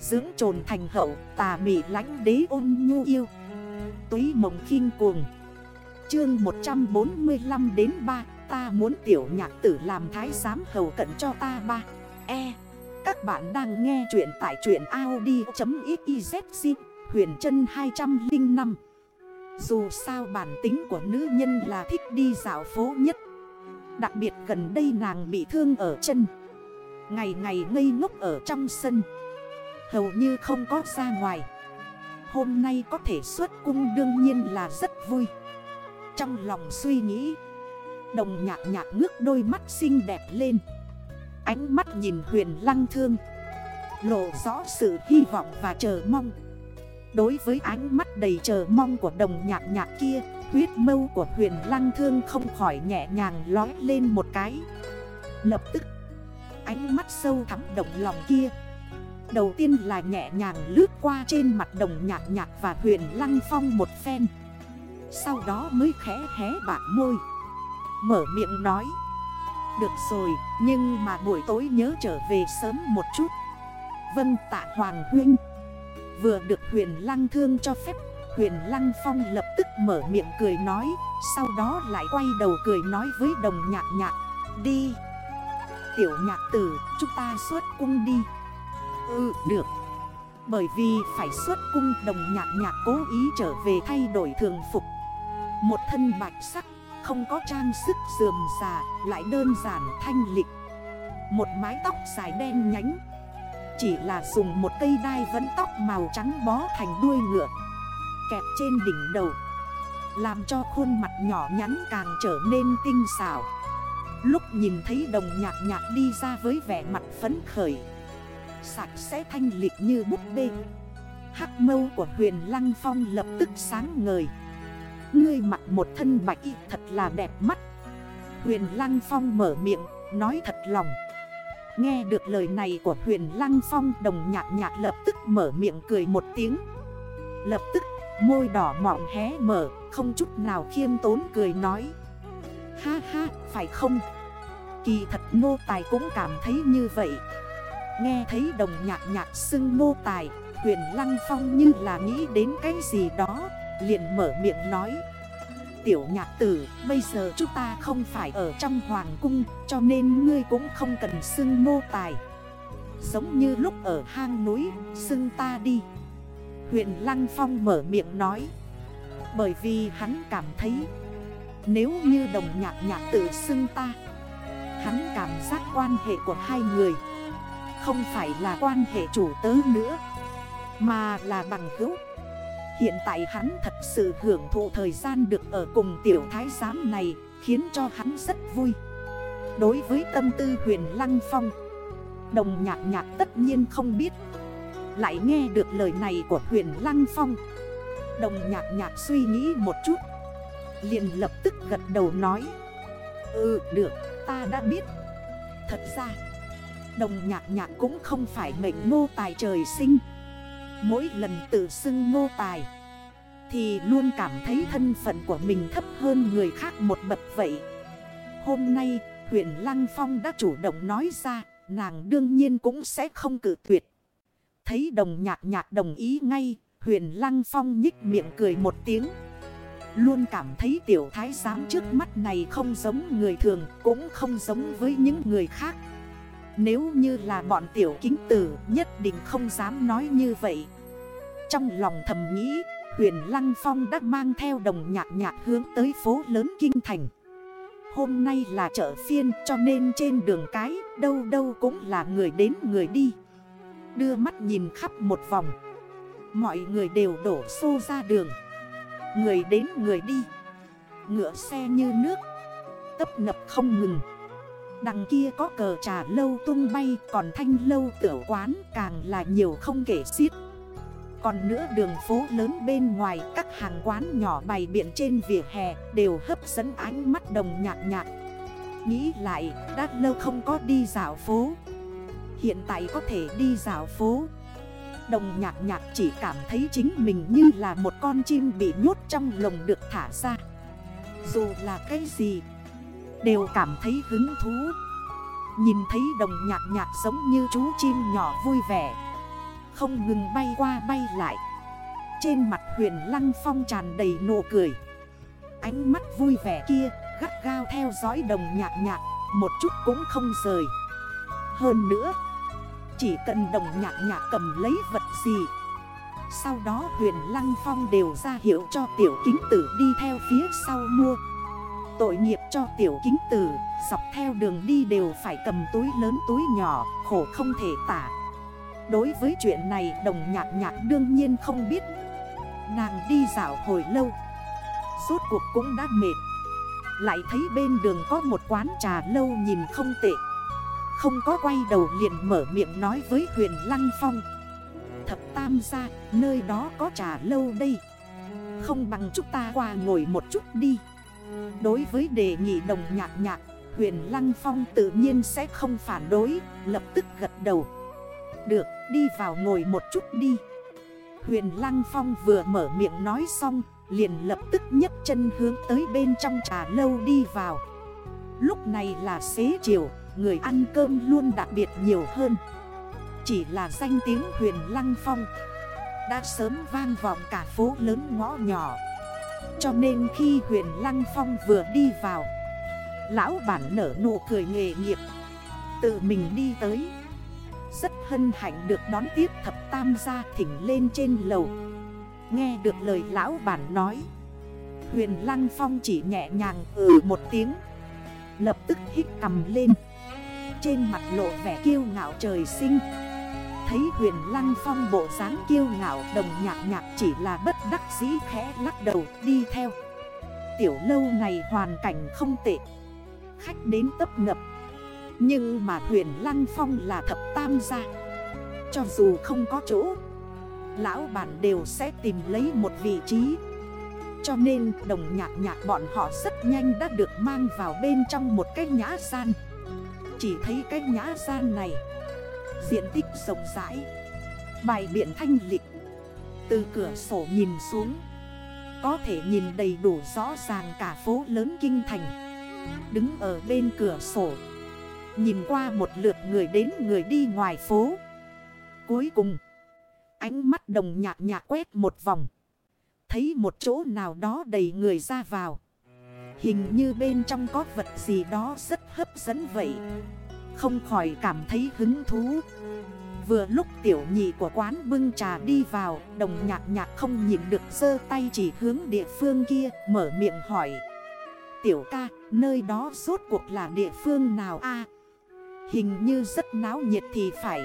Dưỡng trồn thành hậu, tà mị lánh đế ôn nhu yêu. Túy mộng khinh cuồng. Chương 145 đến 3 Ta muốn tiểu nhạc tử làm thái giám hầu cận cho ta ba. E Các bạn đang nghe chuyện tại chuyện Audi.xyz Huyền chân 205 Dù sao bản tính của nữ nhân là thích đi dạo phố nhất. Đặc biệt gần đây nàng bị thương ở chân. Ngày ngày ngây ngốc ở trong sân. Hầu như không có ra ngoài. Hôm nay có thể xuất cung đương nhiên là rất vui. Trong lòng suy nghĩ, Đồng nhạc nhạc ngước đôi mắt xinh đẹp lên. Ánh mắt nhìn huyền lăng thương, Lộ rõ sự hy vọng và chờ mong. Đối với ánh mắt đầy chờ mong của đồng nhạc nhạc kia, Huyết mâu của huyền lăng thương không khỏi nhẹ nhàng lói lên một cái. Lập tức, Ánh mắt sâu thắm động lòng kia. Đầu tiên là nhẹ nhàng lướt qua trên mặt đồng nhạc nhạc và huyền lăng phong một phen. Sau đó mới khẽ hé bạc môi. Mở miệng nói. Được rồi, nhưng mà buổi tối nhớ trở về sớm một chút. Vân tạ Hoàng Huynh. Vừa được huyền lăng thương cho phép, Huyền lăng phong lập tức mở miệng cười nói. Sau đó lại quay đầu cười nói với đồng nhạc nhạc. Đi. Tiểu nhạc tử, chúng ta xuất cung đi. Ừ được. Bởi vì phải xuất cung đồng nhạc nhạc cố ý trở về thay đổi thường phục. Một thân bạch sắc, Không có trang sức dườm già, Lại đơn giản thanh lịch. Một mái tóc dài đen nhánh, Chỉ là dùng một cây đai vẫn tóc màu trắng bó thành đuôi ngựa, Kẹp trên đỉnh đầu, Làm cho khuôn mặt nhỏ nhắn càng trở nên tinh xảo. Lúc nhìn thấy đồng nhạc nhạc đi ra với vẻ mặt phấn khởi Sạch sẽ thanh lịch như búp bê. Hắc mâu của huyền Lăng Phong lập tức sáng ngời. Ngươi mặc một thân bạch y thật là đẹp mắt. Huyền Lăng Phong mở miệng, nói thật lòng. Nghe được lời này của huyền Lăng Phong, Đồng nhạc nhạc lập tức mở miệng cười một tiếng. Lập tức, môi đỏ mọng hé mở, Không chút nào khiêm tốn cười nói. Ha ha, phải không? Kỳ thật nô tài cũng cảm thấy như vậy. Nghe thấy đồng nhạc nhạc xưng nô tài, Huyền Lăng Phong như là nghĩ đến cái gì đó, Liền mở miệng nói. Tiểu nhạc tử, Bây giờ chúng ta không phải ở trong hoàng cung, Cho nên ngươi cũng không cần xưng nô tài. Giống như lúc ở hang núi, Xưng ta đi. Huyền Lăng Phong mở miệng nói. Bởi vì hắn cảm thấy, Nếu như đồng nhạc nhạc tử xưng ta, Hắn cảm giác quan hệ của hai người không phải là quan hệ chủ tớ nữa, Mà là bằng hữu. Hiện tại hắn thật sự hưởng thụ thời gian được ở cùng tiểu thái giám này, Khiến cho hắn rất vui. Đối với tâm tư huyền Lăng Phong, Đồng nhạc nhạc tất nhiên không biết. Lại nghe được lời này của huyền Lăng Phong, Đồng nhạc nhạc suy nghĩ một chút, liền lập tức gật đầu nói Ừ được, ta đã biết. Thật ra Đồng nhạc nhạc cũng không phải mệnh ngô tài trời sinh. Mỗi lần tự xưng ngô tài, Thì luôn cảm thấy thân phận của mình thấp hơn người khác một bậc vậy. Hôm nay, huyện Lăng Phong đã chủ động nói ra, Nàng đương nhiên cũng sẽ không cử tuyệt. Thấy đồng nhạc nhạc đồng ý ngay Huyền Lăng Phong nhích miệng cười một tiếng. Luôn cảm thấy tiểu thái giám trước mắt này không giống người thường, Cũng không giống với những người khác nếu như là bọn tiểu kính tử, nhất định không dám nói như vậy. Trong lòng thầm nghĩ, Huyền Lăng Phong đã mang theo đồng nhạc nhạc hướng tới phố lớn Kinh Thành. Hôm nay là chợ phiên, cho nên trên đường cái, đâu đâu cũng là người đến người đi. Đưa mắt nhìn khắp một vòng. Mọi người đều đổ xô ra đường. Người đến người đi. Ngựa xe như nước. Tấp nập không ngừng. Đằng kia có cờ trà lâu tung bay, Còn thanh lâu tiểu quán càng là nhiều không kể xiết. Còn nữa đường phố lớn bên ngoài, Các hàng quán nhỏ bày biện trên vỉa hè Đều hấp dẫn ánh mắt đồng nhạc nhạc. Nghĩ lại, đã lâu không có đi dạo phố. Hiện tại có thể đi dạo phố. Đồng nhạc nhạc chỉ cảm thấy chính mình như là một con chim bị nhốt trong lồng được thả ra. Dù là cái gì Đều cảm thấy hứng thú. Nhìn thấy đồng nhạc nhạc giống như chú chim nhỏ vui vẻ. Không ngừng bay qua bay lại. Trên mặt huyền lăng phong tràn đầy nụ cười. Ánh mắt vui vẻ kia gắt gao theo dõi đồng nhạc nhạc, Một chút cũng không rời. Hơn nữa, Chỉ cần đồng nhạc nhạc cầm lấy vật gì, Sau đó huyền lăng phong đều ra hiệu cho tiểu kính tử đi theo phía sau mua. Tội nghiệp cho tiểu kính tử Dọc theo đường đi đều phải cầm túi lớn túi nhỏ Khổ không thể tả. Đối với chuyện này đồng nhạc nhạc đương nhiên không biết. Nàng đi dạo hồi lâu Suốt cuộc cũng đã mệt. Lại thấy bên đường có một quán trà lâu nhìn không tệ. Không có quay đầu liền mở miệng nói với huyền Lăng Phong. Thập tam gia, nơi đó có trà lâu đây. Không bằng chúng ta qua ngồi một chút đi. Đối với đề nghị đồng nhạc nhạc, Huyền Lăng Phong tự nhiên sẽ không phản đối, Lập tức gật đầu. Được, đi vào ngồi một chút đi. Huyền Lăng Phong vừa mở miệng nói xong, Liền lập tức nhấc chân hướng tới bên trong trà lâu đi vào. Lúc này là xế chiều, Người ăn cơm luôn đặc biệt nhiều hơn. Chỉ là danh tiếng huyền Lăng Phong Đã sớm vang vọng cả phố lớn ngõ nhỏ. Cho nên khi huyền Lăng Phong vừa đi vào, Lão bản nở nụ cười nghề nghiệp, Tự mình đi tới. Rất hân hạnh được đón tiếp thập tam gia thỉnh lên trên lầu. Nghe được lời lão bản nói, Huyền Lăng Phong chỉ nhẹ nhàng ừ một tiếng, Lập tức hít cầm lên. Trên mặt lộ vẻ kiêu ngạo trời sinh. Thấy huyền Lăng Phong bộ dáng kiêu ngạo Đồng nhạc nhạc chỉ là bất đắc dĩ khẽ lắc đầu, đi theo. Tiểu lâu này hoàn cảnh không tệ, Khách đến tấp nập Nhưng mà huyền Lăng Phong là thập tam gia, Cho dù không có chỗ, Lão bản đều sẽ tìm lấy một vị trí. Cho nên đồng nhạc nhạc bọn họ rất nhanh đã được mang vào bên trong một cái nhã gian. Chỉ thấy cái nhã gian này Diện tích rộng rãi Bài biện thanh lịch Từ cửa sổ nhìn xuống Có thể nhìn đầy đủ rõ ràng cả phố lớn kinh thành Đứng ở bên cửa sổ Nhìn qua một lượt người đến người đi ngoài phố Cuối cùng, Ánh mắt đồng nhạc nhạc quét một vòng. Thấy một chỗ nào đó đầy người ra vào. Hình như bên trong có vật gì đó rất hấp dẫn vậy. Không khỏi cảm thấy hứng thú. Vừa lúc tiểu nhị của quán bưng trà đi vào, Đồng nhạc nhạc không nhìn được sơ tay chỉ hướng địa phương kia, Mở miệng hỏi. Tiểu ca, nơi đó rốt cuộc là địa phương nào a? Hình như rất náo nhiệt thì phải.